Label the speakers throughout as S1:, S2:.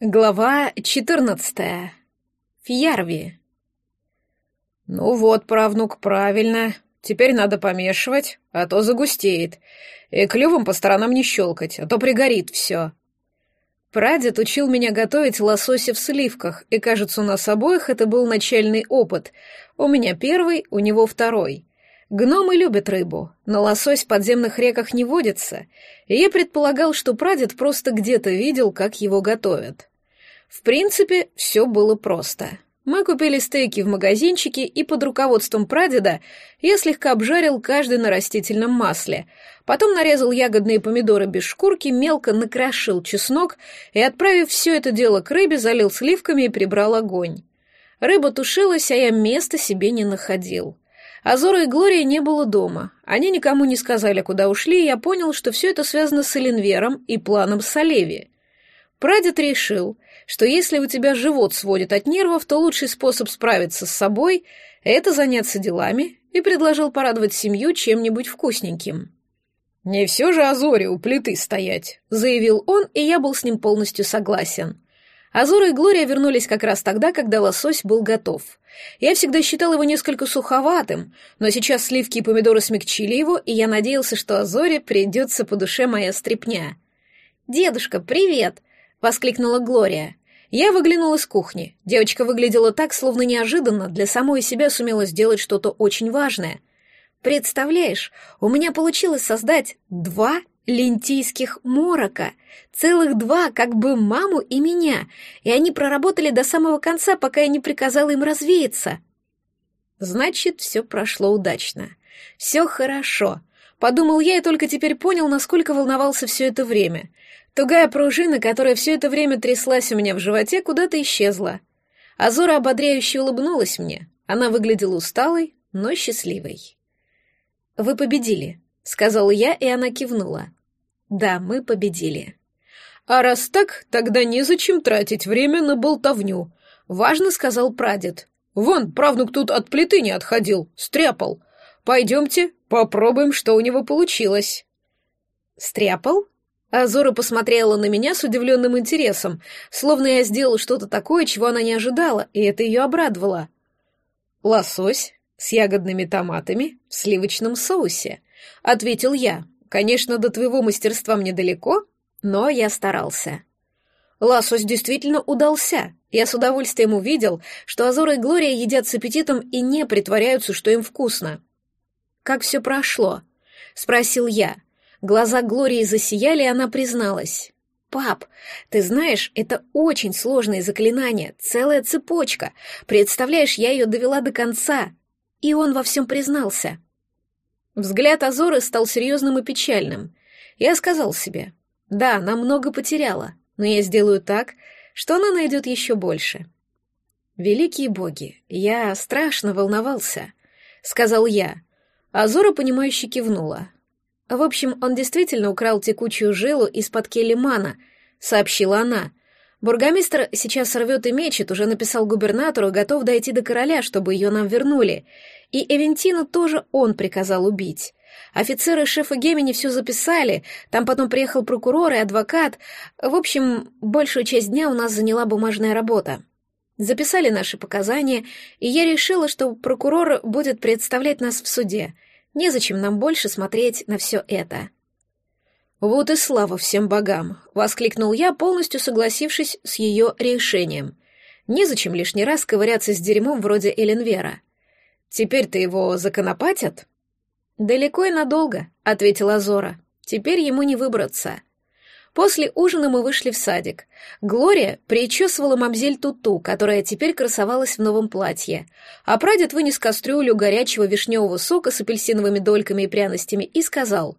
S1: Глава 14. Фьярви. Ну вот, правнук, правильно. Теперь надо помешивать, а то загустеет. И клювом по сторонам не щелкать, а то пригорит все. Прадед учил меня готовить лосося в сливках, и, кажется, у нас обоих это был начальный опыт. У меня первый, у него второй. Гномы любят рыбу, но лосось в подземных реках не водится, и я предполагал, что прадед просто где-то видел, как его готовят. В принципе, все было просто. Мы купили стейки в магазинчике, и под руководством прадеда я слегка обжарил каждый на растительном масле. Потом нарезал ягодные помидоры без шкурки, мелко накрошил чеснок и, отправив все это дело к рыбе, залил сливками и прибрал огонь. Рыба тушилась, а я места себе не находил. Азора и Глория не было дома. Они никому не сказали, куда ушли, и я понял, что все это связано с Эленвером и планом Салеви. Прадед решил, что если у тебя живот сводит от нервов, то лучший способ справиться с собой — это заняться делами, и предложил порадовать семью чем-нибудь вкусненьким. «Не все же Азоре у плиты стоять», — заявил он, и я был с ним полностью согласен. Азора и Глория вернулись как раз тогда, когда лосось был готов. Я всегда считал его несколько суховатым, но сейчас сливки и помидоры смягчили его, и я надеялся, что Азоре придется по душе моя стряпня. «Дедушка, привет!» — воскликнула Глория. Я выглянула из кухни. Девочка выглядела так, словно неожиданно для самой себя сумела сделать что-то очень важное. «Представляешь, у меня получилось создать два лентийских морока. Целых два, как бы маму и меня, и они проработали до самого конца, пока я не приказала им развеяться. Значит, все прошло удачно. Все хорошо. Подумал я и только теперь понял, насколько волновался все это время. Тугая пружина, которая все это время тряслась у меня в животе, куда-то исчезла. Азора ободряюще улыбнулась мне. Она выглядела усталой, но счастливой. «Вы победили», — сказала я, и она кивнула. «Да, мы победили».
S2: «А раз так, тогда незачем тратить время на болтовню», — важно сказал прадед. «Вон, правнук тут от плиты не отходил, стряпал. Пойдемте, попробуем, что у него получилось».
S1: «Стряпал?» Азора посмотрела на меня с удивленным интересом, словно я сделал что-то такое, чего она не ожидала, и это ее обрадовало. «Лосось с ягодными томатами в сливочном соусе», — ответил я. «Конечно, до твоего мастерства мне далеко, но я старался». Лосось действительно удался. Я с удовольствием увидел, что Азора и Глория едят с аппетитом и не притворяются, что им вкусно. «Как все прошло?» — спросил я. Глаза Глории засияли, и она призналась. «Пап, ты знаешь, это очень сложное заклинание, целая цепочка. Представляешь, я ее довела до конца». И он во всем признался. Взгляд Азоры стал серьезным и печальным. Я сказал себе, да, она много потеряла, но я сделаю так, что она найдет еще больше. «Великие боги, я страшно волновался», — сказал я. Азора, понимающе кивнула. В общем, он действительно украл текучую жилу из-под Келлимана, сообщила она. Бургомистр сейчас рвет и мечет, уже написал губернатору, готов дойти до короля, чтобы ее нам вернули. И Эвентину тоже он приказал убить. Офицеры шефа Гемини все записали, там потом приехал прокурор и адвокат. В общем, большую часть дня у нас заняла бумажная работа. Записали наши показания, и я решила, что прокурор будет представлять нас в суде — Незачем нам больше смотреть на все это. «Вот и слава всем богам!» — воскликнул я, полностью согласившись с ее решением. «Незачем лишний раз ковыряться с дерьмом вроде Эленвера. Теперь-то его законопатят?» «Далеко и надолго», — ответила Зора. «Теперь ему не выбраться». После ужина мы вышли в садик. Глория причесывала мамзель Туту, которая теперь красовалась в новом платье. А прадед вынес кастрюлю горячего вишневого сока с апельсиновыми дольками и пряностями и сказал.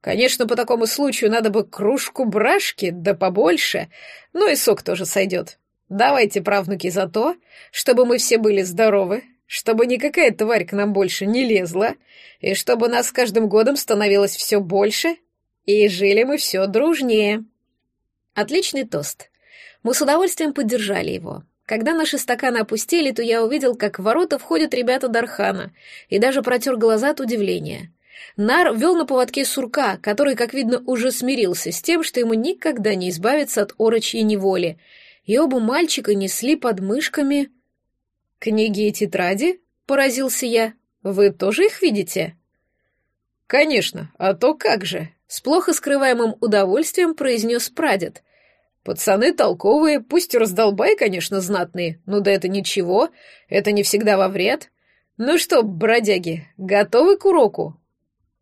S1: «Конечно, по такому случаю надо бы кружку брашки, да побольше, но и сок тоже сойдет. Давайте, правнуки, за то, чтобы мы все были здоровы, чтобы никакая тварь к нам больше не лезла, и чтобы нас с каждым годом становилось все больше и жили мы все дружнее. Отличный тост. Мы с удовольствием поддержали его. Когда наши стаканы опустили, то я увидел, как в ворота входят ребята Дархана, и даже протер глаза от удивления. Нар вел на поводке сурка, который, как видно, уже смирился с тем, что ему никогда не избавиться от орочьей неволи, и оба мальчика несли под мышками... «Книги и тетради?» — поразился я. «Вы тоже их видите?»
S2: «Конечно, а то как же!» — с плохо скрываемым удовольствием произнес прадед. «Пацаны толковые, пусть раздолбай, конечно, знатные, но да это ничего, это не всегда во вред. Ну что, бродяги, готовы к уроку?»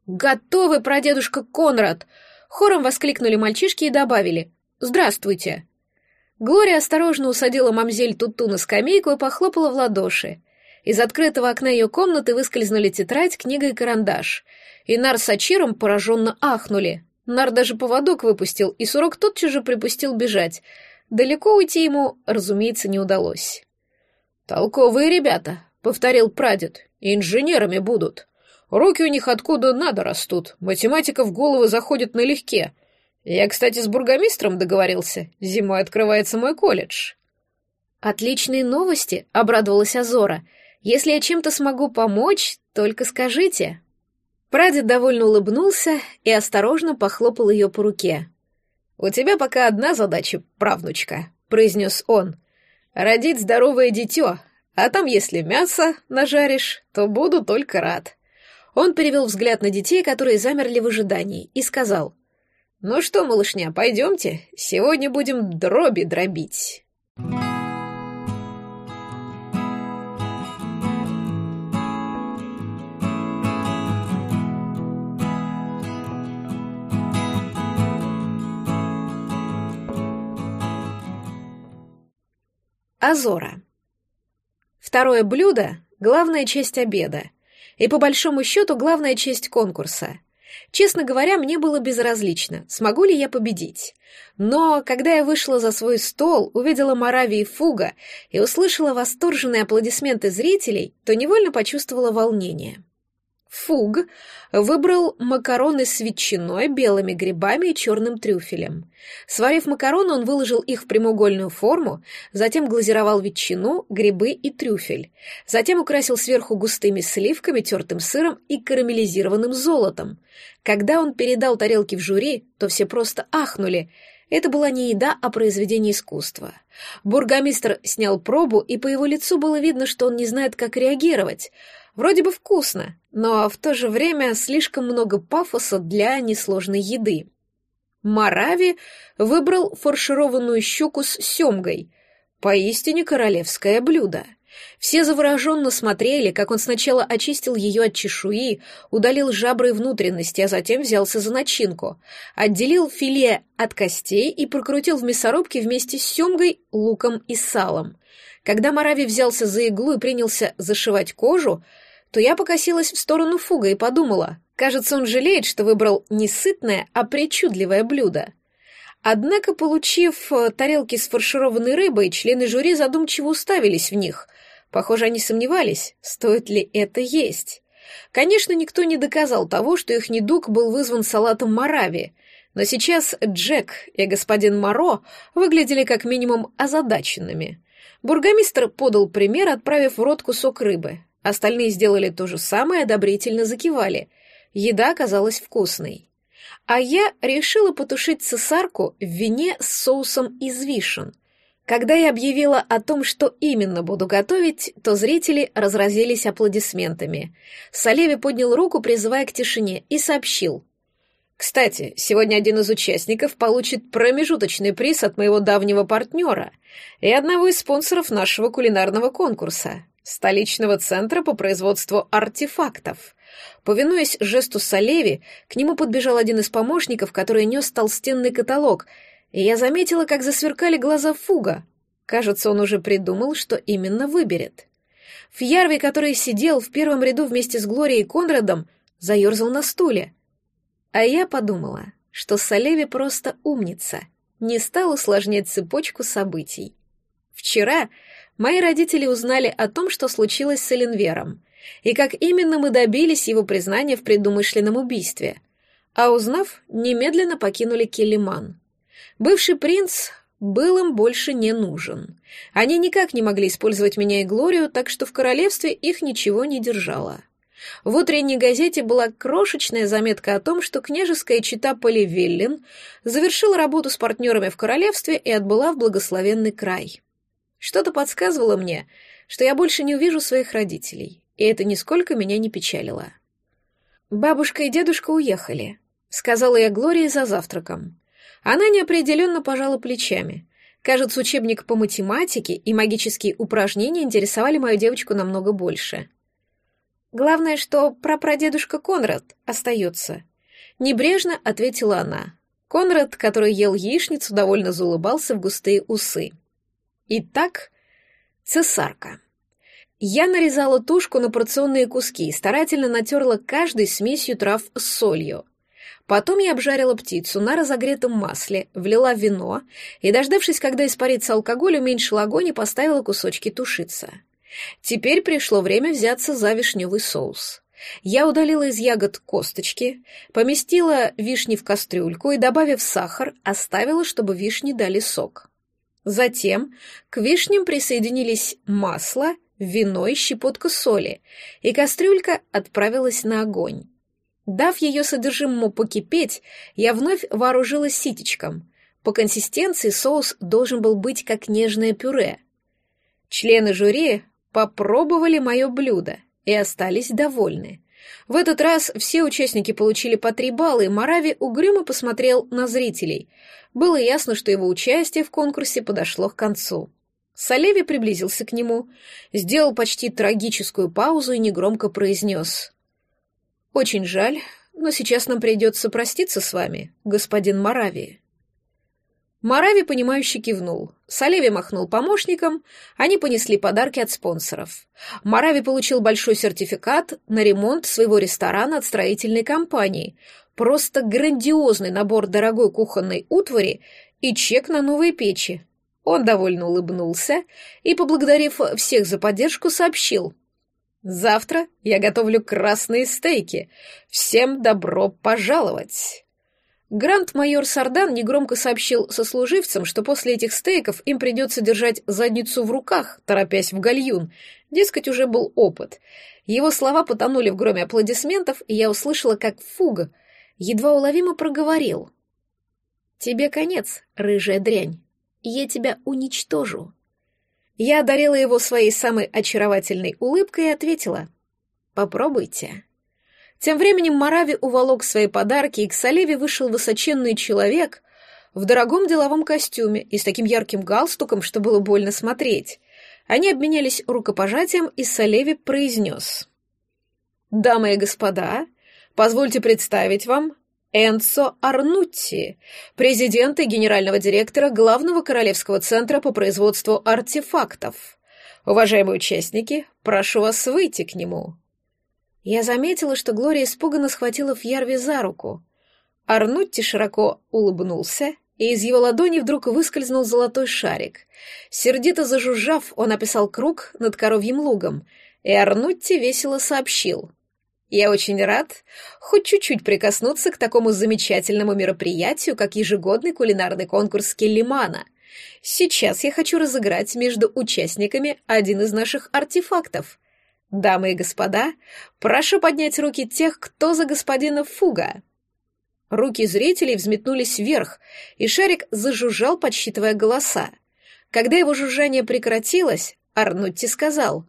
S1: «Готовы, прадедушка Конрад!» Хором воскликнули мальчишки и добавили «Здравствуйте!». Глория осторожно усадила мамзель Туту на скамейку и похлопала в ладоши. Из открытого окна ее комнаты выскользнули тетрадь, книга и карандаш. И Нар с Ачиром пораженно ахнули. Нар даже поводок выпустил, и Сурок тотчас же припустил бежать. Далеко уйти ему, разумеется, не удалось.
S2: «Толковые ребята», — повторил прадед, — «инженерами будут». Руки у них откуда надо растут. Математика в головы заходит налегке. Я, кстати, с бургомистром договорился. Зимой открывается мой колледж.
S1: Отличные новости, обрадовалась Азора. Если я чем-то смогу помочь, только скажите. Прадед довольно улыбнулся и осторожно похлопал ее по руке.
S2: «У тебя пока одна задача, правнучка», — произнес он. «Родить здоровое дитё, а там, если мясо нажаришь, то буду только рад». Он перевел взгляд на детей, которые замерли в ожидании, и сказал, «Ну что, малышня, пойдемте, сегодня будем дроби дробить».
S1: Азора. Второе блюдо — главная часть обеда — и по большому счету главная часть конкурса. Честно говоря, мне было безразлично, смогу ли я победить. Но когда я вышла за свой стол, увидела Моравии Фуга и услышала восторженные аплодисменты зрителей, то невольно почувствовала волнение. Фуг выбрал макароны с ветчиной, белыми грибами и черным трюфелем. Сварив макароны, он выложил их в прямоугольную форму, затем глазировал ветчину, грибы и трюфель. Затем украсил сверху густыми сливками, тертым сыром и карамелизированным золотом. Когда он передал тарелки в жюри, то все просто ахнули. Это была не еда, а произведение искусства. Бургомистр снял пробу, и по его лицу было видно, что он не знает, как реагировать — Вроде бы вкусно, но в то же время слишком много пафоса для несложной еды. Марави выбрал фаршированную щуку с семгой. Поистине королевское блюдо. Все завороженно смотрели, как он сначала очистил ее от чешуи, удалил жабры и внутренности, а затем взялся за начинку, отделил филе от костей и прокрутил в мясорубке вместе с семгой, луком и салом. Когда Марави взялся за иглу и принялся зашивать кожу, то я покосилась в сторону Фуга и подумала, кажется, он жалеет, что выбрал не сытное, а причудливое блюдо. Однако, получив э, тарелки с фаршированной рыбой, члены жюри задумчиво уставились в них. Похоже, они сомневались, стоит ли это есть. Конечно, никто не доказал того, что их недуг был вызван салатом Морави, но сейчас Джек и господин Моро выглядели как минимум озадаченными. Бургомистр подал пример, отправив в рот кусок рыбы. Остальные сделали то же самое, одобрительно закивали. Еда оказалась вкусной. А я решила потушить цесарку в вине с соусом из вишен. Когда я объявила о том, что именно буду готовить, то зрители разразились аплодисментами. Салеви поднял руку, призывая к тишине, и сообщил. «Кстати, сегодня один из участников получит промежуточный приз от моего давнего партнера и одного из спонсоров нашего кулинарного конкурса столичного центра по производству артефактов. Повинуясь жесту Салеви, к нему подбежал один из помощников, который нес толстенный каталог, и я заметила, как засверкали глаза Фуга. Кажется, он уже придумал, что именно выберет. Фьярви, который сидел в первом ряду вместе с Глорией и Конрадом, заерзал на стуле. А я подумала, что Салеви просто умница, не стал усложнять цепочку событий. Вчера мои родители узнали о том, что случилось с Эленвером, и как именно мы добились его признания в предумышленном убийстве. А узнав, немедленно покинули Келлиман. Бывший принц был им больше не нужен. Они никак не могли использовать меня и Глорию, так что в королевстве их ничего не держало. В утренней газете была крошечная заметка о том, что княжеская чита Поливиллин завершила работу с партнерами в королевстве и отбыла в благословенный край. Что-то подсказывало мне, что я больше не увижу своих родителей, и это нисколько меня не печалило. «Бабушка и дедушка уехали», — сказала я Глории за завтраком. Она неопределенно пожала плечами. Кажется, учебник по математике и магические упражнения интересовали мою девочку намного больше. Главное, что прапрадедушка Конрад остается. Небрежно ответила она. Конрад, который ел яичницу, довольно заулыбался в густые усы. Итак, цесарка. Я нарезала тушку на порционные куски и старательно натерла каждой смесью трав с солью. Потом я обжарила птицу на разогретом масле, влила вино и, дождавшись, когда испарится алкоголь, уменьшила огонь и поставила кусочки тушиться. Теперь пришло время взяться за вишневый соус. Я удалила из ягод косточки, поместила вишни в кастрюльку и, добавив сахар, оставила, чтобы вишни дали сок. Затем к вишням присоединились масло, вино и щепотка соли, и кастрюлька отправилась на огонь. Дав ее содержимому покипеть, я вновь вооружилась ситечком. По консистенции соус должен был быть как нежное пюре. Члены жюри попробовали мое блюдо и остались довольны. В этот раз все участники получили по три балла, и Марави угрюмо посмотрел на зрителей. Было ясно, что его участие в конкурсе подошло к концу. Салеви приблизился к нему, сделал почти трагическую паузу и негромко произнес. «Очень жаль, но сейчас нам придется проститься с вами, господин Марави». Марави, понимающе кивнул. Салеви махнул помощникам, они понесли подарки от спонсоров. Марави получил большой сертификат на ремонт своего ресторана от строительной компании, просто грандиозный набор дорогой кухонной утвари и чек на новые печи. Он довольно улыбнулся и, поблагодарив всех за поддержку, сообщил. «Завтра я готовлю красные стейки. Всем добро пожаловать!» Гранд-майор Сардан негромко сообщил сослуживцам, что после этих стейков им придется держать задницу в руках, торопясь в гальюн. Дескать, уже был опыт. Его слова потонули в громе аплодисментов, и я услышала, как Фуга едва уловимо проговорил. «Тебе конец, рыжая дрянь. Я тебя уничтожу». Я одарила его своей самой очаровательной улыбкой и ответила. «Попробуйте». Тем временем Марави уволок свои подарки, и к Салеве вышел высоченный человек в дорогом деловом костюме и с таким ярким галстуком, что было больно смотреть. Они обменялись рукопожатием, и Салеви произнес. «Дамы и господа, позвольте представить вам Энцо Арнутти, президента и генерального директора Главного Королевского центра по производству артефактов. Уважаемые участники, прошу вас выйти к нему». Я заметила, что Глория испуганно схватила Фьярви за руку. Арнутти широко улыбнулся, и из его ладони вдруг выскользнул золотой шарик. Сердито зажужжав, он описал круг над коровьим лугом, и Арнутти весело сообщил. «Я очень рад хоть чуть-чуть прикоснуться к такому замечательному мероприятию, как ежегодный кулинарный конкурс Келлимана. Сейчас я хочу разыграть между участниками один из наших артефактов — Дамы и господа, прошу поднять руки тех, кто за господина Фуга. Руки зрителей взметнулись вверх, и шарик зажужжал, подсчитывая голоса. Когда его жужжание прекратилось, Арнутти сказал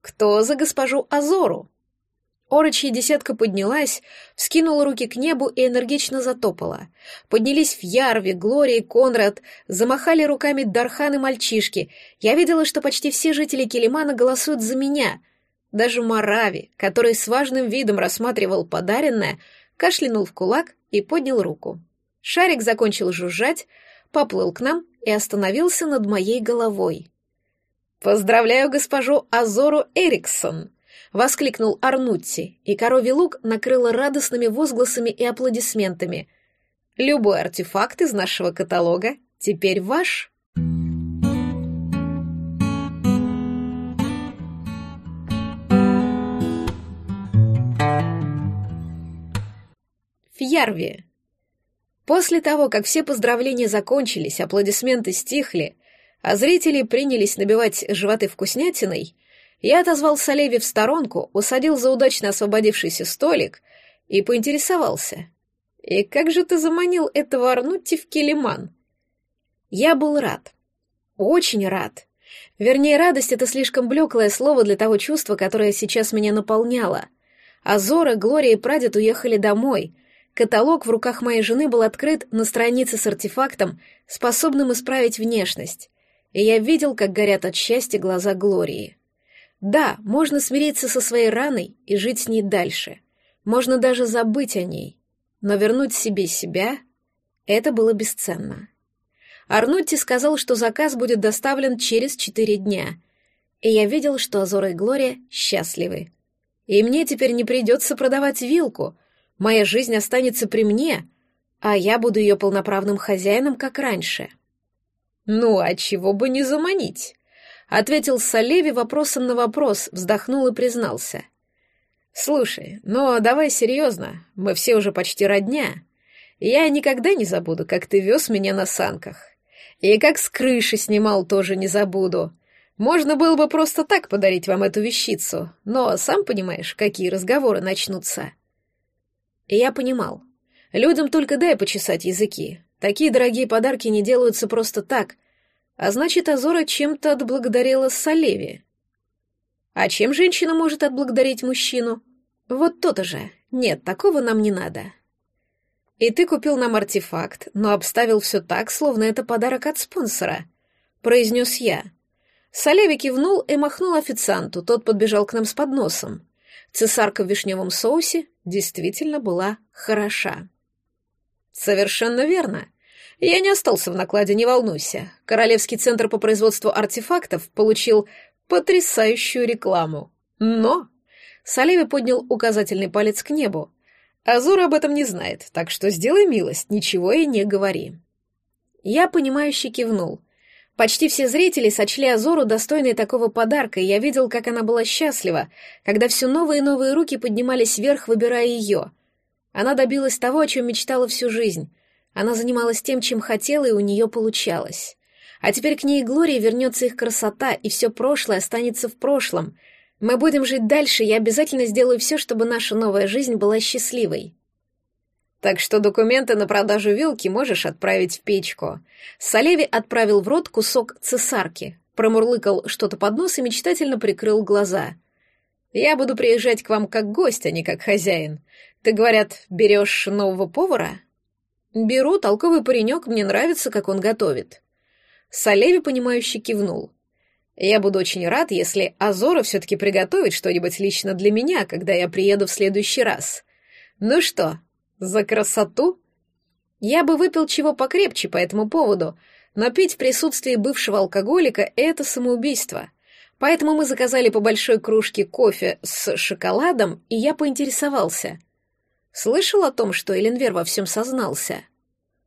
S1: «Кто за госпожу Азору?» Орочья десятка поднялась, вскинула руки к небу и энергично затопала. Поднялись в Ярви, Глория и Конрад, замахали руками Дархан и мальчишки. Я видела, что почти все жители Келимана голосуют за меня — даже Марави, который с важным видом рассматривал подаренное, кашлянул в кулак и поднял руку. Шарик закончил жужжать, поплыл к нам и остановился над моей головой. «Поздравляю госпожу Азору Эриксон!» — воскликнул Арнутти, и коровий лук накрыло радостными возгласами и аплодисментами. «Любой артефакт из нашего каталога теперь ваш!» Фьярви. После того, как все поздравления закончились, аплодисменты стихли, а зрители принялись набивать животы вкуснятиной, Я отозвал Салеви в сторонку, усадил за удачно освободившийся столик и поинтересовался. «И как же ты заманил этого Арнутти в Келиман?» Я был рад. Очень рад. Вернее, радость — это слишком блеклое слово для того чувства, которое сейчас меня наполняло. Азора, Глория и прадед уехали домой. Каталог в руках моей жены был открыт на странице с артефактом, способным исправить внешность. И я видел, как горят от счастья глаза Глории. Да, можно смириться со своей раной и жить с ней дальше. Можно даже забыть о ней. Но вернуть себе себя — это было бесценно. Арнутти сказал, что заказ будет доставлен через четыре дня. И я видел, что Азора и Глория счастливы. И мне теперь не придется продавать вилку. Моя жизнь останется при мне, а я буду ее полноправным хозяином, как раньше. Ну, а чего бы не заманить? Ответил Салеви вопросом на вопрос, вздохнул и признался. Слушай, ну давай серьезно, мы все уже почти родня. Я никогда не забуду, как ты вез меня на санках. И как с крыши снимал, тоже не забуду. Можно было бы просто так подарить вам эту вещицу, но сам понимаешь, какие разговоры начнутся. Я понимал. Людям только дай почесать языки. Такие дорогие подарки не делаются просто так. А значит, Азора чем-то отблагодарила Салеви. А чем женщина может отблагодарить мужчину? Вот то-то же. Нет, такого нам не надо. И ты купил нам артефакт, но обставил все так, словно это подарок от спонсора, произнес я. Салеви кивнул и махнул официанту, тот подбежал к нам с подносом. Цесарка в вишневом соусе действительно была хороша. Совершенно верно. Я не остался в накладе, не волнуйся. Королевский центр по производству артефактов получил потрясающую рекламу. Но... Салеви поднял указательный палец к небу. Азура об этом не знает, так что сделай милость, ничего и не говори. Я, понимающе кивнул. Почти все зрители сочли Азору достойной такого подарка, и я видел, как она была счастлива, когда все новые и новые руки поднимались вверх, выбирая ее. Она добилась того, о чем мечтала всю жизнь. Она занималась тем, чем хотела, и у нее получалось. А теперь к ней и Глории вернется их красота, и все прошлое останется в прошлом — мы будем жить дальше, я обязательно сделаю все, чтобы наша новая жизнь была счастливой. Так что документы на продажу вилки можешь отправить в печку. Салеви отправил в рот кусок цесарки, промурлыкал что-то под нос и мечтательно прикрыл глаза. Я буду приезжать к вам как гость, а не как хозяин. Ты, говорят, берешь нового повара? Беру, толковый паренек, мне нравится, как он готовит. Салеви, понимающе кивнул. Я буду очень рад, если Азора все-таки приготовит что-нибудь лично для меня, когда я приеду в следующий раз. Ну что, за красоту? Я бы выпил чего покрепче по этому поводу, но пить в присутствии бывшего алкоголика — это самоубийство. Поэтому мы заказали по большой кружке кофе с шоколадом, и я поинтересовался. Слышал о том, что Эленвер во всем сознался?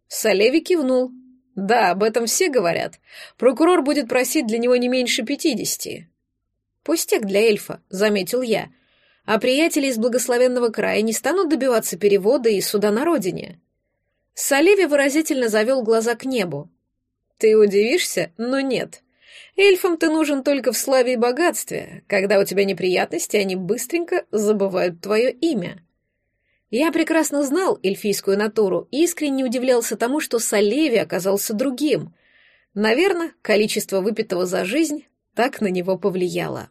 S1: Салеви кивнул. Да, об этом все говорят. Прокурор будет просить для него не меньше пятидесяти. Пустяк для эльфа, заметил я. А приятели из благословенного края не станут добиваться перевода и суда на родине. Салеви выразительно завел глаза к небу. Ты удивишься, но нет. Эльфам ты нужен только в славе и богатстве. Когда у тебя неприятности, они быстренько забывают твое имя. Я прекрасно знал эльфийскую натуру и искренне удивлялся тому, что Салеви оказался другим. Наверное, количество выпитого за жизнь так на него повлияло.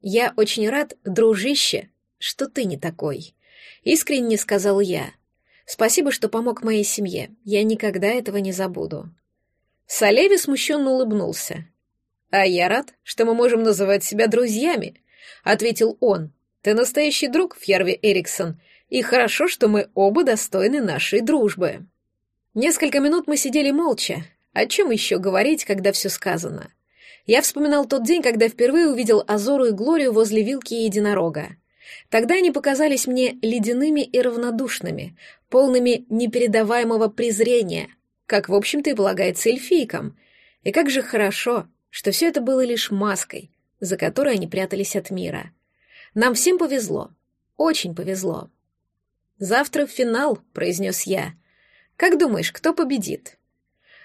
S1: «Я очень рад, дружище, что ты не такой», — искренне сказал я. «Спасибо, что помог моей семье. Я никогда этого не забуду». Салеви смущенно улыбнулся. «А я рад, что мы можем называть себя друзьями», — ответил он. «Ты настоящий друг, Фьерви Эриксон, и хорошо, что мы оба достойны нашей дружбы. Несколько минут мы сидели молча. О чем еще говорить, когда все сказано? Я вспоминал тот день, когда впервые увидел Азору и Глорию возле вилки единорога. Тогда они показались мне ледяными и равнодушными, полными непередаваемого презрения, как, в общем-то, и полагается эльфийкам. И как же хорошо, что все это было лишь маской, за которой они прятались от мира. Нам всем повезло, очень повезло. «Завтра финал», — произнес я. «Как думаешь, кто победит?»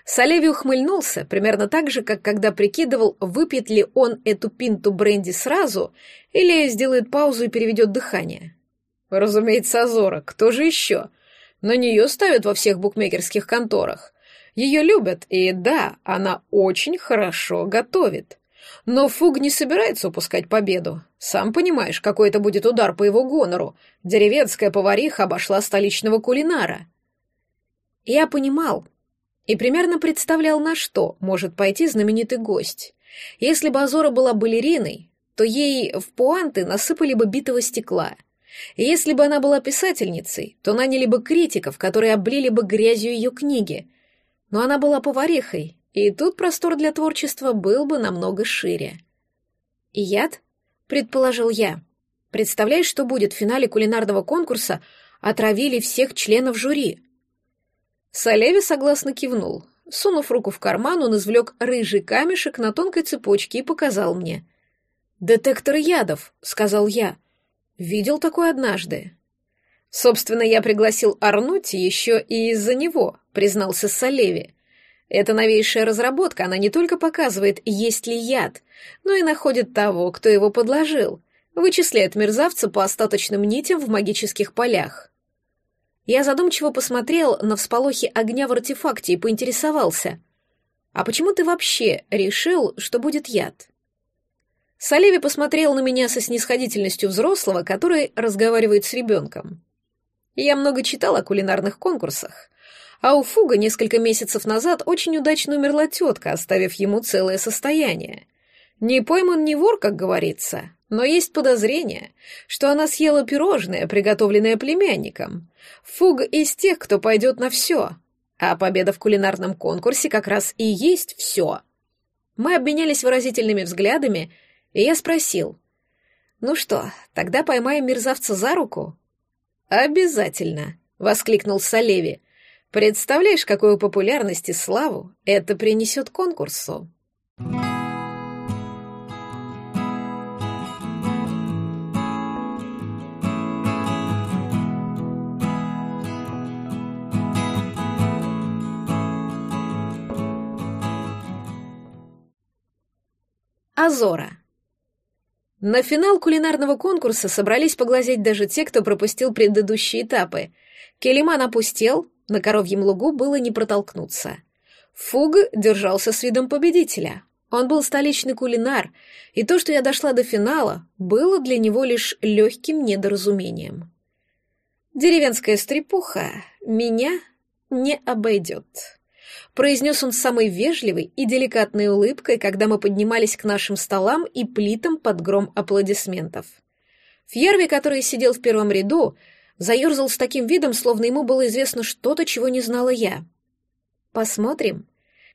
S1: Салеви ухмыльнулся, примерно так же, как когда прикидывал, выпьет ли он эту пинту бренди сразу или сделает паузу и переведет дыхание.
S2: Разумеется, Азора, кто же еще? На нее ставят во всех букмекерских конторах. Ее любят, и да, она очень хорошо готовит. Но Фуг не собирается упускать победу. Сам понимаешь, какой это будет удар по его гонору. Деревенская повариха обошла столичного кулинара.
S1: Я понимал и примерно представлял, на что может пойти знаменитый гость. Если бы Азора была балериной, то ей в пуанты насыпали бы битого стекла. И если бы она была писательницей, то наняли бы критиков, которые облили бы грязью ее книги. Но она была поварихой, и тут простор для творчества был бы намного шире. «И яд?» — предположил я. «Представляешь, что будет в финале кулинарного конкурса? Отравили всех членов жюри».
S2: Салеви согласно кивнул. Сунув руку в карман, он извлек рыжий камешек на тонкой цепочке и показал мне.
S1: «Детектор ядов», — сказал я. «Видел такой однажды».
S2: «Собственно, я пригласил Арнути еще и из-за него», — признался Салеви. Эта новейшая разработка, она не только показывает, есть ли яд, но и находит того, кто его подложил, вычисляет мерзавца по остаточным нитям в магических полях.
S1: Я задумчиво посмотрел на всполохи огня в артефакте и поинтересовался. «А почему ты вообще решил, что будет яд?»
S2: Салеви посмотрел на меня со снисходительностью взрослого, который разговаривает с ребенком. Я много читал о кулинарных конкурсах, а у Фуга несколько месяцев назад очень удачно умерла тетка, оставив ему целое состояние. Не пойман не вор, как говорится, но есть подозрение, что она съела пирожное, приготовленное племянником. Фуг из тех, кто пойдет на все, а победа в кулинарном конкурсе как раз и есть все. Мы обменялись выразительными взглядами, и я спросил, «Ну что, тогда поймаем мерзавца за руку?» «Обязательно», — воскликнул Салеви. Представляешь, какую популярность и славу это принесет конкурсу?
S1: Азора. На финал кулинарного конкурса собрались поглазеть даже те, кто пропустил предыдущие этапы. Келиман опустел, на коровьем лугу было не протолкнуться. Фуг держался с видом победителя. Он был столичный кулинар, и то, что я дошла до финала, было для него лишь легким недоразумением. «Деревенская стрепуха меня не обойдет», — произнес он с самой вежливой и деликатной улыбкой, когда мы поднимались к нашим столам и плитам под гром аплодисментов. Фьерви, который сидел в первом ряду, заерзал с таким видом, словно ему было известно что-то, чего не знала я. «Посмотрим».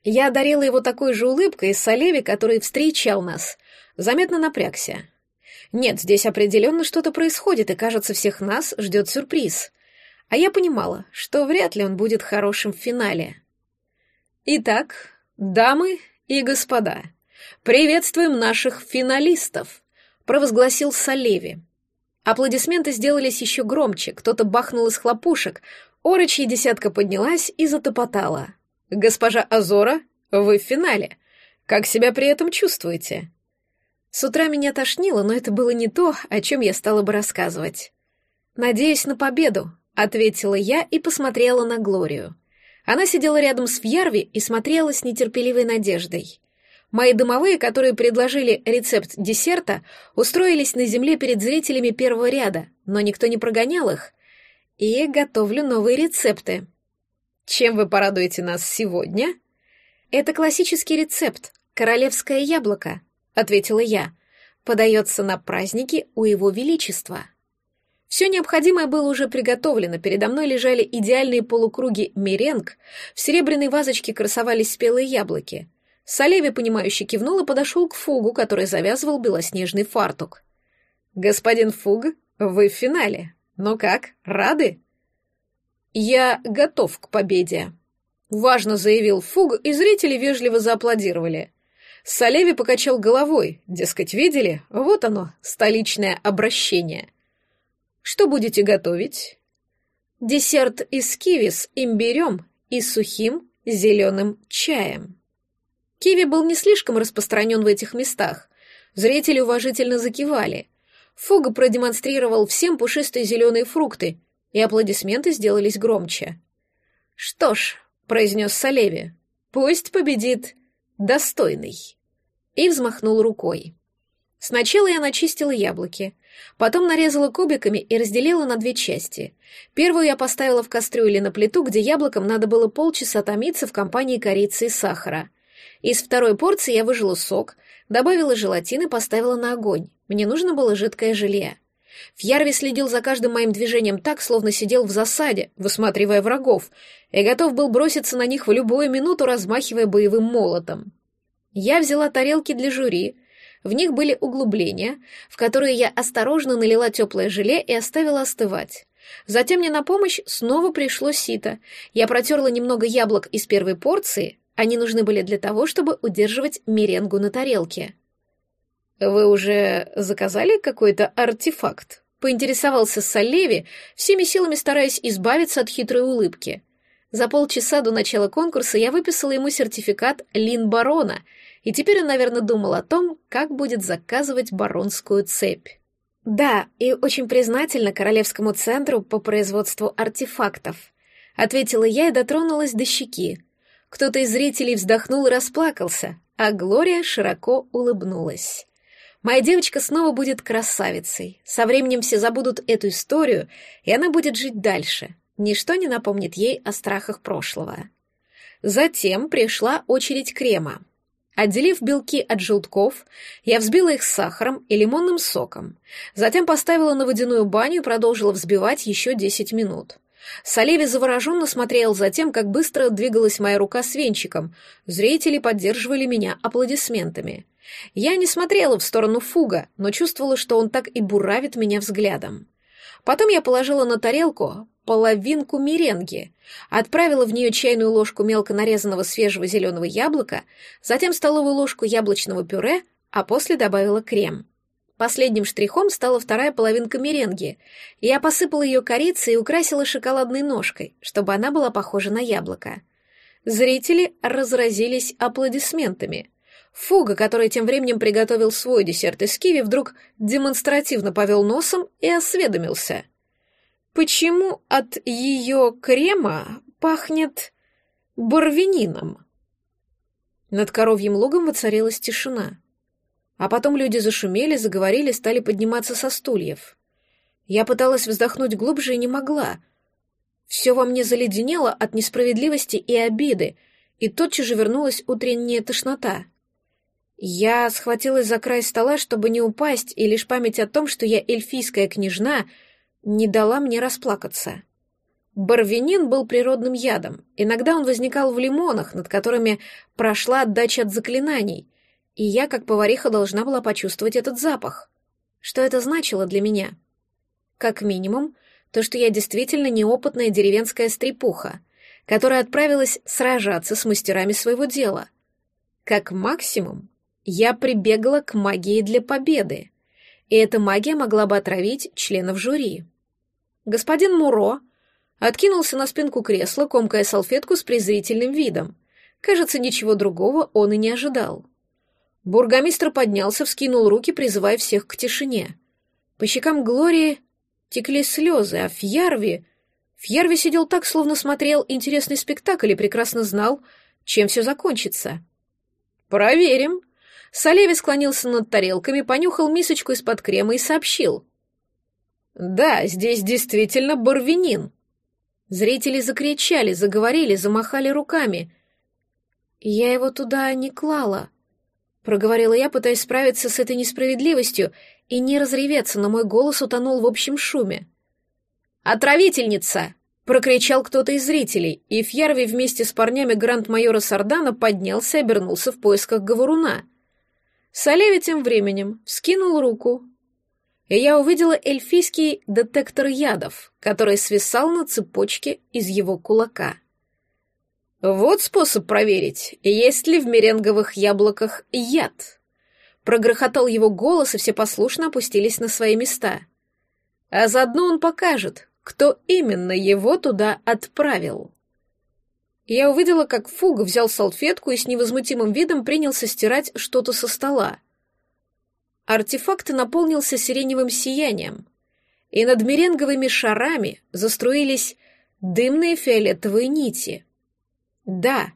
S1: Я одарила его такой же улыбкой с Олеви, который встречал нас. Заметно напрягся. Нет, здесь определенно что-то происходит, и, кажется, всех нас ждет сюрприз. А я понимала, что вряд ли он будет хорошим в финале. Итак, дамы и господа, приветствуем наших финалистов, провозгласил Салеви. Аплодисменты сделались еще громче, кто-то бахнул из хлопушек, орочья десятка поднялась и затопотала. «Госпожа Азора, вы в финале. Как себя при этом чувствуете?» С утра меня тошнило, но это было не то, о чем я стала бы рассказывать. «Надеюсь на победу», — ответила я и посмотрела на Глорию. Она сидела рядом с Фьярви и смотрела с нетерпеливой надеждой. Мои домовые, которые предложили рецепт десерта, устроились на земле перед зрителями первого ряда, но никто не прогонял их. И готовлю новые рецепты. Чем вы порадуете нас сегодня? Это классический рецепт «Королевское яблоко», — ответила я. Подается на праздники у его величества. Все необходимое было уже приготовлено, передо мной лежали идеальные полукруги меренг, в серебряной вазочке красовались спелые яблоки — Салеви, понимающе кивнул и подошел к Фугу, который завязывал белоснежный фартук. «Господин Фуг, вы в финале. Ну как, рады?» «Я готов к победе», — важно заявил Фуг, и зрители вежливо зааплодировали. Салеви покачал головой, дескать, видели? Вот оно, столичное обращение. «Что будете готовить?» «Десерт из киви с имбирем и сухим зеленым чаем. Киви был не слишком распространен в этих местах. Зрители уважительно закивали. Фуга продемонстрировал всем пушистые зеленые фрукты, и аплодисменты сделались громче. «Что ж», — произнес Салеви, — «пусть победит достойный». И взмахнул рукой. Сначала я начистила яблоки, потом нарезала кубиками и разделила на две части. Первую я поставила в кастрюле на плиту, где яблокам надо было полчаса томиться в компании корицы и сахара. Из второй порции я выжила сок, добавила желатин и поставила на огонь. Мне нужно было жидкое желе. Фьярви следил за каждым моим движением так, словно сидел в засаде, высматривая врагов, и готов был броситься на них в любую минуту, размахивая боевым молотом. Я взяла тарелки для жюри, в них были углубления, в которые я осторожно налила теплое желе и оставила остывать. Затем мне на помощь снова пришло сито. Я протерла немного яблок из первой порции, они нужны были для того, чтобы удерживать меренгу на тарелке. «Вы уже заказали какой-то артефакт?» — поинтересовался Салеви, всеми силами стараясь избавиться от хитрой улыбки. За полчаса до начала конкурса я выписала ему сертификат Лин Барона — и теперь он, наверное, думал о том, как будет заказывать баронскую цепь. «Да, и очень признательна Королевскому центру по производству артефактов», ответила я и дотронулась до щеки. Кто-то из зрителей вздохнул и расплакался, а Глория широко улыбнулась. Моя девочка снова будет красавицей. Со временем все забудут эту историю, и она будет жить дальше. Ничто не напомнит ей о страхах прошлого. Затем пришла очередь крема. Отделив белки от желтков, я взбила их с сахаром и лимонным соком. Затем поставила на водяную баню и продолжила взбивать еще 10 минут. Салеви завороженно смотрел за тем, как быстро двигалась моя рука с венчиком. Зрители поддерживали меня аплодисментами. Я не смотрела в сторону Фуга, но чувствовала, что он так и буравит меня взглядом. Потом я положила на тарелку половинку меренги, отправила в нее чайную ложку мелко нарезанного свежего зеленого яблока, затем столовую ложку яблочного пюре, а после добавила крем. Последним штрихом стала вторая половинка меренги. Я посыпала ее корицей и украсила шоколадной ножкой, чтобы она была похожа на яблоко. Зрители разразились аплодисментами. Фуга, который тем временем приготовил свой десерт из киви, вдруг демонстративно повел носом и осведомился. Почему от ее крема пахнет барвинином? Над коровьим лугом воцарилась тишина. А потом люди зашумели, заговорили, стали подниматься со стульев. Я пыталась вздохнуть глубже и не могла. Все во мне заледенело от несправедливости и обиды, и тотчас же вернулась утренняя тошнота. Я схватилась за край стола, чтобы не упасть, и лишь память о том, что я эльфийская княжна — не дала мне расплакаться. Барвинин был природным ядом. Иногда он возникал в лимонах, над которыми прошла отдача от заклинаний, и я, как повариха, должна была почувствовать этот запах. Что это значило для меня? Как минимум, то, что я действительно неопытная деревенская стрепуха, которая отправилась сражаться с мастерами своего дела. Как максимум, я прибегла к магии для победы и эта магия могла бы отравить членов жюри. Господин Муро откинулся на спинку кресла, комкая салфетку с презрительным видом. Кажется, ничего другого он и не ожидал. Бургомистр поднялся, вскинул руки, призывая всех к тишине. По щекам Глории текли слезы, а Фьярви... Фьярви сидел так, словно смотрел интересный спектакль и прекрасно знал, чем все закончится. «Проверим», Салеви склонился над тарелками, понюхал мисочку из-под крема и сообщил. «Да, здесь действительно барвинин». Зрители закричали, заговорили, замахали руками. «Я его туда не клала», — проговорила я, пытаясь справиться с этой несправедливостью и не разреветься, но мой голос утонул в общем шуме. «Отравительница!» — прокричал кто-то из зрителей, и Фьярви вместе с парнями гранд-майора Сардана поднялся и обернулся в поисках говоруна — Салеви тем временем вскинул руку, и я увидела эльфийский детектор ядов, который свисал на цепочке из его кулака. Вот способ проверить, есть ли в меренговых яблоках яд. Прогрохотал его голос, и все послушно опустились на свои места. А заодно он покажет, кто именно его туда отправил. Я увидела, как Фуг взял салфетку и с невозмутимым видом принялся стирать что-то со стола. Артефакт наполнился сиреневым сиянием, и над меренговыми шарами заструились дымные фиолетовые нити. Да,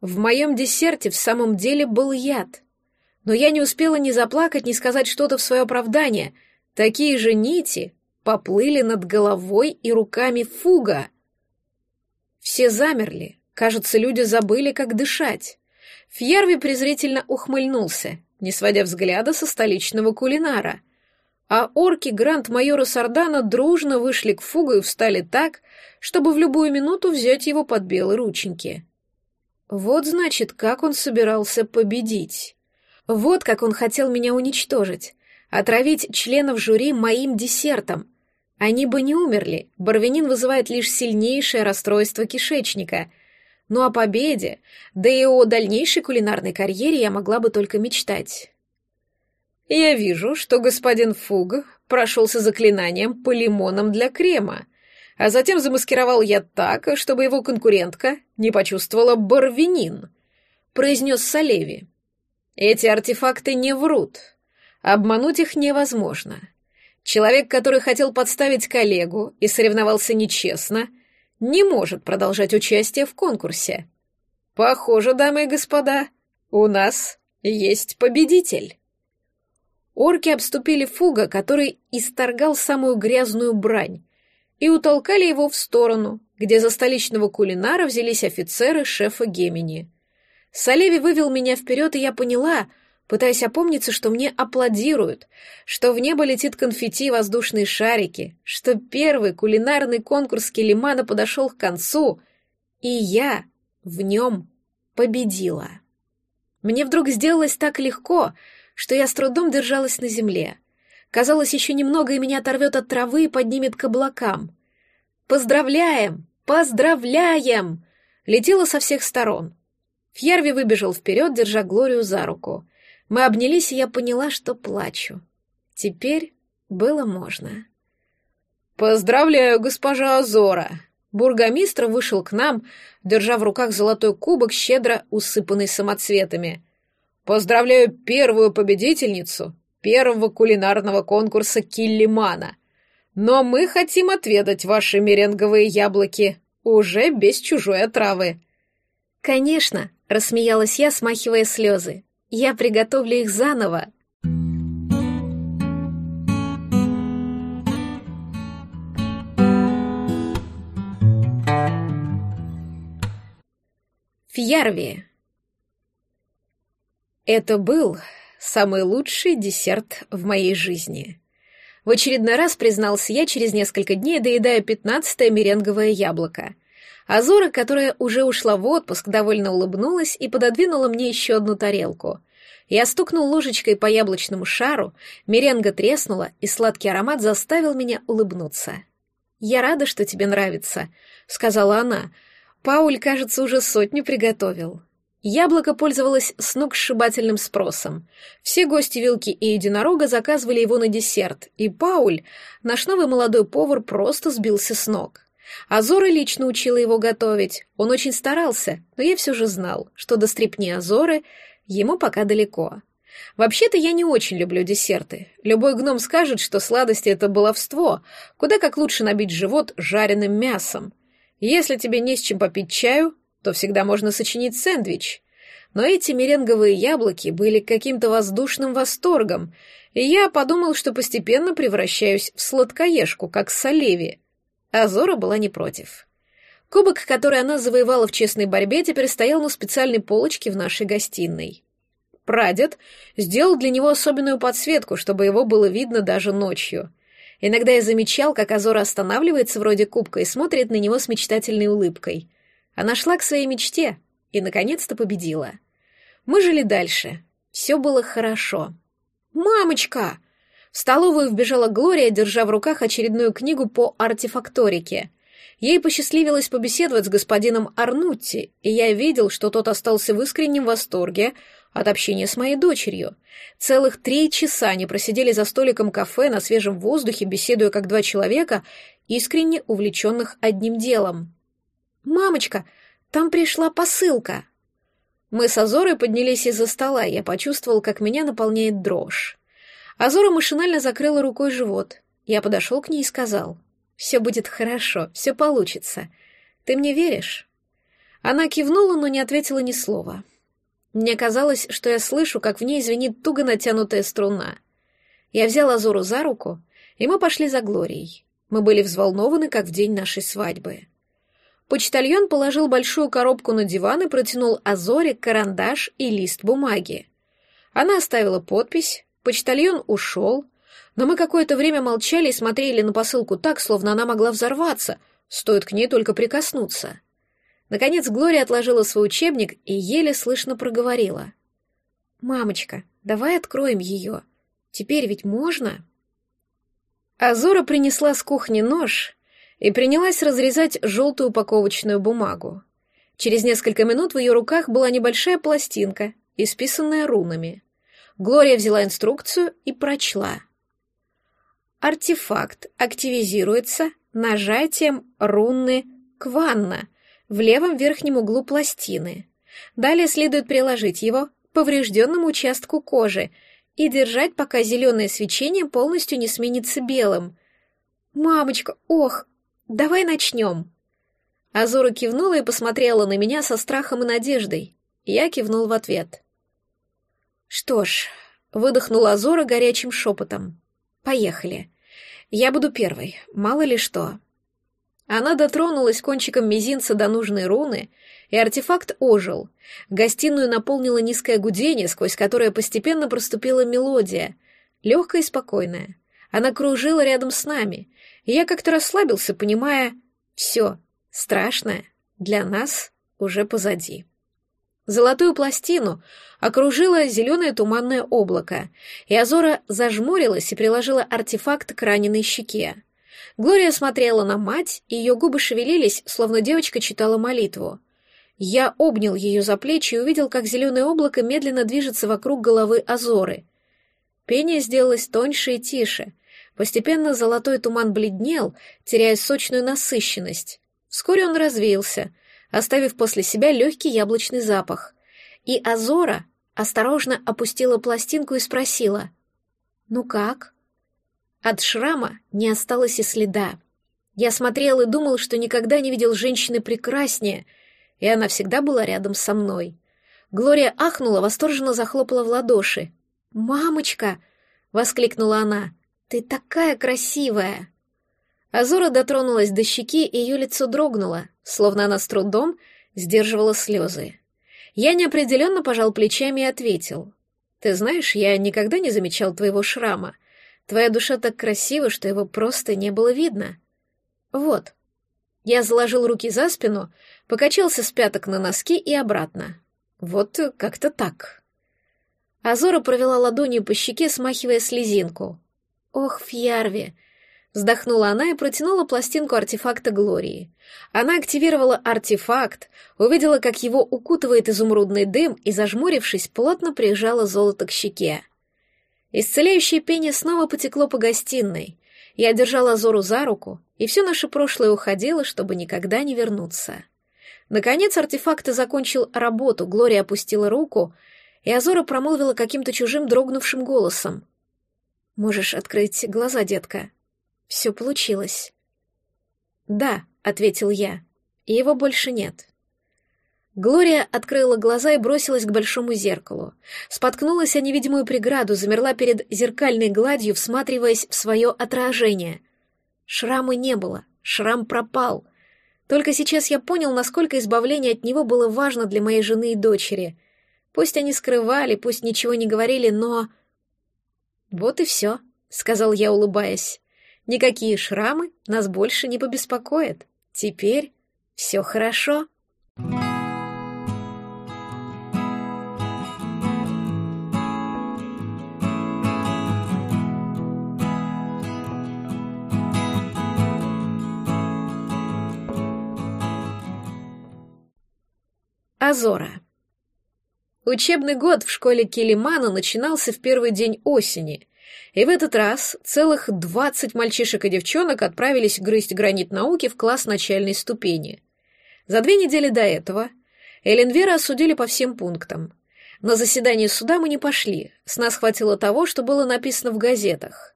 S1: в моем десерте в самом деле был яд. Но я не успела ни заплакать, ни сказать что-то в свое оправдание. Такие же нити поплыли над головой и руками фуга. Все замерли. Кажется, люди забыли, как дышать. Фьерви презрительно ухмыльнулся, не сводя взгляда со столичного кулинара. А орки Гранд-майора Сардана дружно вышли к фугу и встали так, чтобы в любую минуту взять его под белые рученьки. Вот значит, как он собирался победить. Вот как он хотел меня уничтожить, отравить членов жюри моим десертом. Они бы не умерли, Барвинин вызывает лишь сильнейшее расстройство кишечника. Ну о победе, да и о дальнейшей кулинарной карьере я могла бы только мечтать. Я вижу, что господин Фуг прошелся заклинанием по лимонам для крема, а затем замаскировал я так, чтобы его конкурентка не почувствовала барвинин, произнес Салеви. Эти артефакты не врут. Обмануть их невозможно. Человек, который хотел подставить коллегу и соревновался нечестно, не может продолжать участие в конкурсе. Похоже, дамы и господа, у нас есть победитель. Орки обступили Фуга, который исторгал самую грязную брань, и утолкали его в сторону, где за столичного кулинара взялись офицеры шефа Гемини. Салеви вывел меня вперед, и я поняла, пытаясь опомниться, что мне аплодируют, что в небо летит конфетти и воздушные шарики, что первый кулинарный конкурс Келимана подошел к концу, и я в нем победила. Мне вдруг сделалось так легко, что я с трудом держалась на земле. Казалось, еще немного, и меня оторвет от травы и поднимет к облакам. «Поздравляем! Поздравляем!» Летело со всех сторон. Фьерви выбежал вперед, держа Глорию за руку. Мы обнялись, и я поняла, что плачу. Теперь было можно. «Поздравляю, госпожа Азора!» Бургомистр вышел к нам, держа в руках золотой кубок, щедро усыпанный самоцветами. «Поздравляю первую победительницу первого кулинарного конкурса Киллимана. Но мы хотим отведать ваши меренговые яблоки, уже без чужой отравы».
S2: «Конечно», — рассмеялась я, смахивая слезы. «Я приготовлю их заново». Фьярви. Это был самый лучший десерт в моей жизни. В очередной раз признался я через несколько дней, доедая пятнадцатое меренговое яблоко. Азора, которая уже ушла в отпуск, довольно улыбнулась и пододвинула мне еще одну тарелку. Я стукнул ложечкой по яблочному шару, меренга треснула, и сладкий аромат заставил меня улыбнуться. «Я рада, что тебе нравится», — сказала она. «Пауль, кажется, уже сотню приготовил. Яблоко пользовалось сногсшибательным спросом. Все гости вилки и единорога заказывали его на десерт, и Пауль, наш новый молодой повар, просто сбился с ног. Азора лично учила его готовить. Он очень старался, но я все же знал, что до стрипни Азоры ему пока далеко. Вообще-то я не очень люблю десерты. Любой гном скажет, что сладости — это баловство, куда как лучше набить живот жареным мясом. Если тебе не с чем попить чаю, то всегда можно сочинить сэндвич. Но эти меренговые яблоки были каким-то воздушным восторгом, и я подумал, что постепенно превращаюсь в сладкоежку, как Салеви. А Зора была не против. Кубок, который она завоевала в честной борьбе, теперь стоял на специальной полочке в нашей гостиной. Прадед сделал для него особенную подсветку, чтобы его было видно даже ночью. Иногда я замечал, как Азора останавливается вроде кубка и смотрит на него с мечтательной улыбкой. Она шла к своей мечте и, наконец-то, победила. Мы жили дальше. Все было хорошо. «Мамочка!» В столовую вбежала Глория, держа в руках очередную книгу по артефакторике. Ей посчастливилось побеседовать с господином Арнутти, и я видел, что тот остался в искреннем восторге от общения с моей дочерью. Целых три часа они просидели за столиком кафе на свежем воздухе, беседуя как два человека, искренне увлеченных одним делом. «Мамочка,
S1: там пришла посылка». Мы с Азорой поднялись из-за стола, я почувствовал, как меня наполняет дрожь. Азора машинально закрыла рукой живот. Я подошел к ней и сказал, «Все будет хорошо, все получится. Ты мне веришь?» Она кивнула, но не ответила ни слова. Мне казалось, что я слышу, как в ней звенит туго натянутая струна. Я взял Азору за руку, и мы пошли за Глорией. Мы были взволнованы, как в день нашей свадьбы. Почтальон положил большую коробку на диван и протянул Азоре карандаш и лист бумаги. Она оставила подпись, почтальон ушел, но мы какое-то время молчали и смотрели на посылку так, словно она могла взорваться, стоит к ней только прикоснуться. Наконец Глория отложила свой учебник и еле слышно проговорила. «Мамочка, давай откроем ее. Теперь ведь можно?» Азора принесла с кухни нож и принялась разрезать желтую упаковочную бумагу. Через несколько минут в ее руках была небольшая пластинка, исписанная рунами. Глория взяла инструкцию и прочла. Артефакт активизируется нажатием руны «Кванна» в левом верхнем углу пластины. Далее следует приложить его к поврежденному участку кожи и держать, пока зеленое свечение полностью не сменится белым. «Мамочка, ох, давай начнем!» Азура кивнула и посмотрела на меня со страхом и надеждой. Я кивнул в ответ. «Что ж», — выдохнула Азора горячим шепотом. «Поехали. Я буду первой, мало ли что». Она дотронулась кончиком мизинца до нужной руны, и артефакт ожил. Гостиную наполнило низкое гудение, сквозь которое постепенно проступила мелодия, легкая и спокойная. Она кружила рядом с нами, и я как-то расслабился, понимая, все, страшное для нас уже позади. Золотую пластину окружило зеленое туманное облако, и Азора зажмурилась и приложила артефакт к раненой щеке. Глория смотрела на мать, и ее губы шевелились, словно девочка читала молитву. Я обнял ее за плечи и увидел, как зеленое облако медленно движется вокруг головы Азоры. Пение сделалось тоньше и тише. Постепенно золотой туман бледнел, теряя сочную насыщенность. Вскоре он развеялся, оставив после себя легкий яблочный запах. И Азора осторожно опустила пластинку и спросила, «Ну как?» От шрама не осталось и следа. Я смотрел и думал, что никогда не видел женщины прекраснее, и она всегда была рядом со мной. Глория ахнула, восторженно захлопала в ладоши. «Мамочка!» — воскликнула она. «Ты такая красивая!» Азура дотронулась до щеки, и ее лицо дрогнуло, словно она с трудом сдерживала слезы. Я неопределенно пожал плечами и ответил. «Ты знаешь, я никогда не замечал твоего шрама. Твоя душа так красива, что его просто не было видно. Вот. Я заложил руки за спину, покачался с пяток на носки и обратно. Вот как-то так. Азора провела ладонью по щеке, смахивая слезинку. «Ох, Фьярви!» Вздохнула она и протянула пластинку артефакта Глории. Она активировала артефакт, увидела, как его укутывает изумрудный дым и, зажмурившись, плотно прижала золото к щеке. Исцеляющее пение снова потекло по гостиной. Я держала Зору за руку, и все наше прошлое уходило, чтобы никогда не вернуться. Наконец артефакт закончил работу, Глория опустила руку, и Азора промолвила каким-то чужим дрогнувшим голосом. «Можешь открыть глаза, детка. Все получилось». «Да», — ответил я, — «и его больше нет». Глория открыла глаза и бросилась к большому зеркалу. Споткнулась о невидимую преграду, замерла перед зеркальной гладью, всматриваясь в свое отражение. Шрама не было, шрам пропал. Только сейчас я понял, насколько избавление от него было важно для моей жены и дочери. Пусть они скрывали, пусть ничего не говорили, но... «Вот и все», — сказал я, улыбаясь. «Никакие шрамы нас больше не побеспокоят. Теперь все хорошо». Азора. Учебный год в школе Килимана начинался в первый день осени, и в этот раз целых двадцать мальчишек и девчонок отправились грызть гранит науки в класс начальной ступени. За две недели до этого Эленвера осудили по всем пунктам. На заседание суда мы не пошли, с нас хватило того, что было написано в газетах.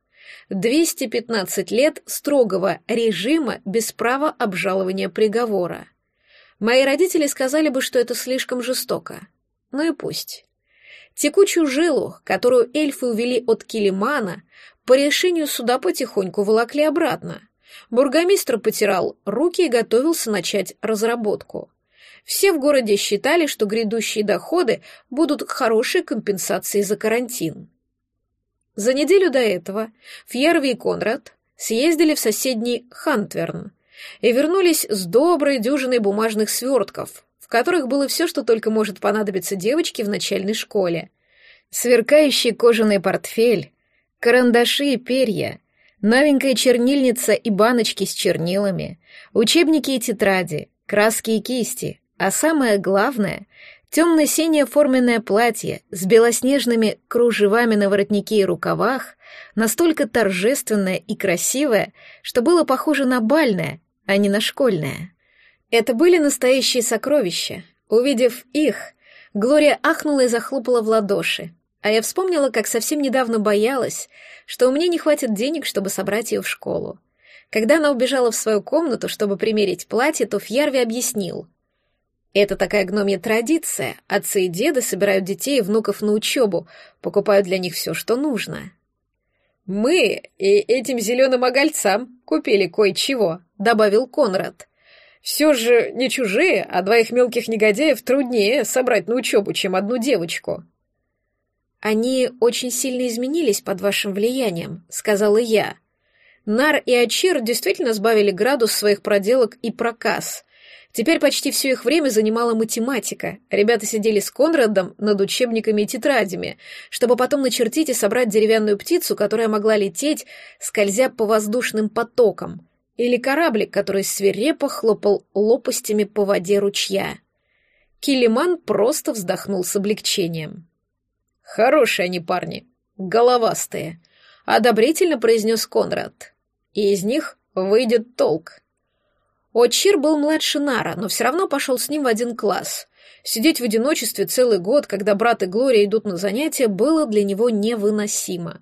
S1: 215 лет строгого режима без права обжалования приговора. Мои родители сказали бы, что это слишком жестоко. Ну и пусть. Текучую жилу, которую эльфы увели от Килимана, по решению суда потихоньку волокли обратно. Бургомистр потирал руки и готовился начать разработку. Все в городе считали, что грядущие доходы будут хорошей компенсацией за карантин. За неделю до этого Фьерви и Конрад съездили в соседний Хантверн и вернулись с доброй дюжиной бумажных свертков, которых было все, что только может понадобиться девочке в начальной школе. Сверкающий кожаный портфель, карандаши и перья, новенькая чернильница и баночки с чернилами, учебники и тетради, краски и кисти, а самое главное — темно-синее форменное платье с белоснежными кружевами на воротнике и рукавах, настолько торжественное и красивое, что было похоже на бальное, а не на школьное. Это были настоящие сокровища. Увидев их, Глория ахнула и захлопала в ладоши, а я вспомнила, как совсем недавно боялась, что у меня не хватит денег, чтобы собрать ее в школу. Когда она убежала в свою комнату, чтобы примерить платье, то Фьярви объяснил. Это такая гномья традиция. Отцы и деды собирают детей и внуков на учебу, покупают для них все, что нужно. «Мы и этим зеленым огольцам купили кое-чего», — добавил Конрад. «Все же не чужие, а двоих мелких негодяев труднее собрать на учебу, чем одну девочку».
S2: «Они очень сильно изменились под вашим влиянием», — сказала я. Нар и Ачир действительно сбавили градус своих проделок и проказ. Теперь почти все их время занимала математика. Ребята сидели с Конрадом над учебниками и тетрадями, чтобы потом начертить и собрать деревянную птицу, которая могла лететь, скользя по воздушным потокам, или кораблик, который свирепо хлопал лопастями по воде ручья. Килиман просто вздохнул с облегчением.
S1: Хорошие они парни, головастые, одобрительно произнес Конрад. И из них выйдет толк.
S2: Очир был младше Нара, но все равно пошел с ним в один класс. Сидеть в одиночестве целый год, когда брат и Глория идут на занятия, было для него невыносимо.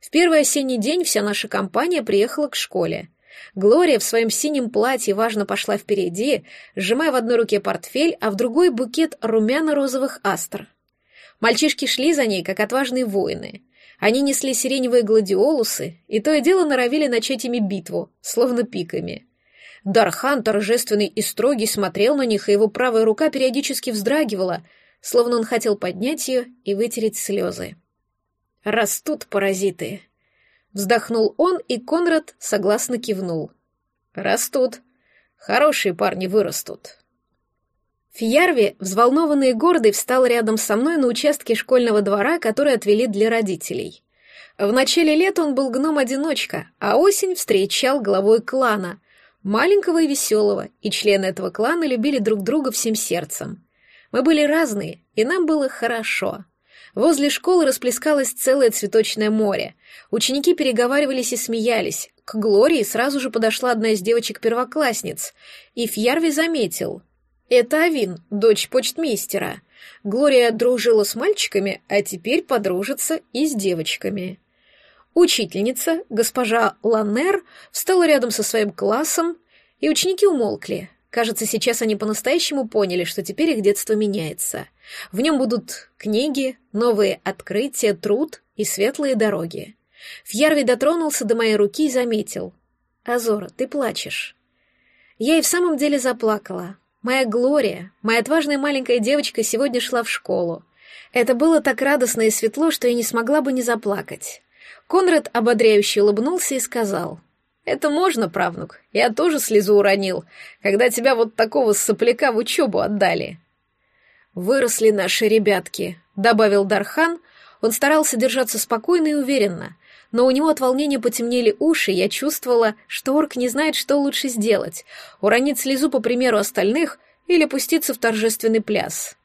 S2: В первый осенний день вся наша компания приехала к школе. Глория в своем синем платье важно пошла впереди, сжимая в одной руке портфель, а в другой букет румяно-розовых астр. Мальчишки шли за ней, как отважные воины. Они несли сиреневые гладиолусы, и то и дело норовили начать ими битву, словно пиками. Дархан, торжественный и строгий, смотрел на них, и его правая рука периодически вздрагивала, словно он хотел поднять ее и вытереть слезы. «Растут паразиты!» Вздохнул он, и Конрад согласно кивнул. «Растут. Хорошие парни вырастут. Фьярви, взволнованный и гордый, встал рядом со мной на участке школьного двора, который отвели для родителей. В начале лета он был гном-одиночка, а осень встречал главой клана, маленького и веселого, и члены этого клана любили друг друга всем сердцем. Мы были разные, и нам было хорошо. Возле школы расплескалось целое цветочное море. Ученики переговаривались и смеялись. К Глории сразу же подошла одна из девочек-первоклассниц, и Фьярви заметил — это Авин, дочь почтмейстера. Глория дружила с мальчиками, а теперь подружится и с девочками. Учительница, госпожа Ланнер, встала рядом со своим классом, и ученики умолкли. Кажется, сейчас они по-настоящему поняли, что теперь их детство меняется. В нем будут книги, новые открытия, труд и светлые дороги. Фьярви дотронулся до моей руки и заметил. «Азора, ты плачешь». Я и в самом деле заплакала, Моя Глория, моя отважная маленькая девочка, сегодня шла в школу. Это было так радостно и светло, что я не смогла бы не заплакать. Конрад ободряюще улыбнулся и сказал, «Это можно, правнук, я тоже слезу уронил, когда тебя вот такого сопляка в учебу отдали». «Выросли наши ребятки», — добавил Дархан, он старался держаться спокойно и уверенно, но у него от волнения потемнели уши, я чувствовала, что орк не знает, что лучше сделать — уронить слезу по примеру остальных или пуститься в торжественный пляс.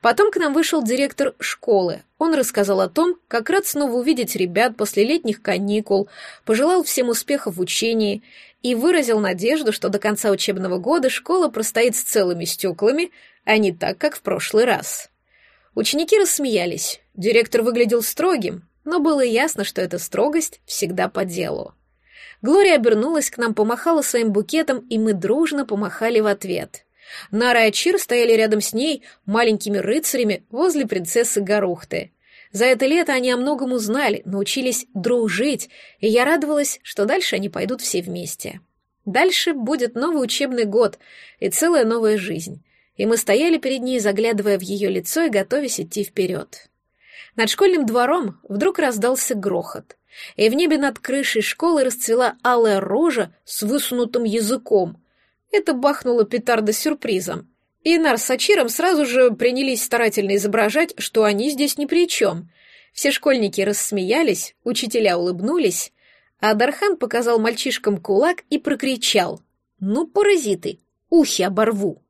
S2: Потом к нам вышел директор школы. Он рассказал о том, как рад снова увидеть ребят после летних каникул, пожелал всем успехов в учении
S1: и выразил надежду, что до конца учебного года школа простоит с целыми стеклами, а не так, как в прошлый раз. Ученики рассмеялись. Директор выглядел строгим, но было ясно, что эта строгость всегда по делу. Глория обернулась к нам, помахала своим букетом, и мы дружно помахали в ответ. Нара и Ачир стояли рядом с ней, маленькими рыцарями, возле принцессы Гарухты. За это лето они о многом узнали, научились дружить, и я радовалась, что дальше они пойдут все вместе. Дальше будет новый учебный год и целая новая жизнь. И мы стояли перед ней, заглядывая в ее лицо и готовясь идти вперед. Над школьным двором вдруг раздался грохот, и в небе над крышей школы расцвела алая рожа с высунутым языком. Это бахнуло петарда сюрпризом. И Нар с Ачиром сразу же принялись старательно изображать, что они здесь ни при чем. Все школьники рассмеялись, учителя улыбнулись, а Дархан показал мальчишкам кулак и прокричал «Ну, паразиты, ухи оборву!»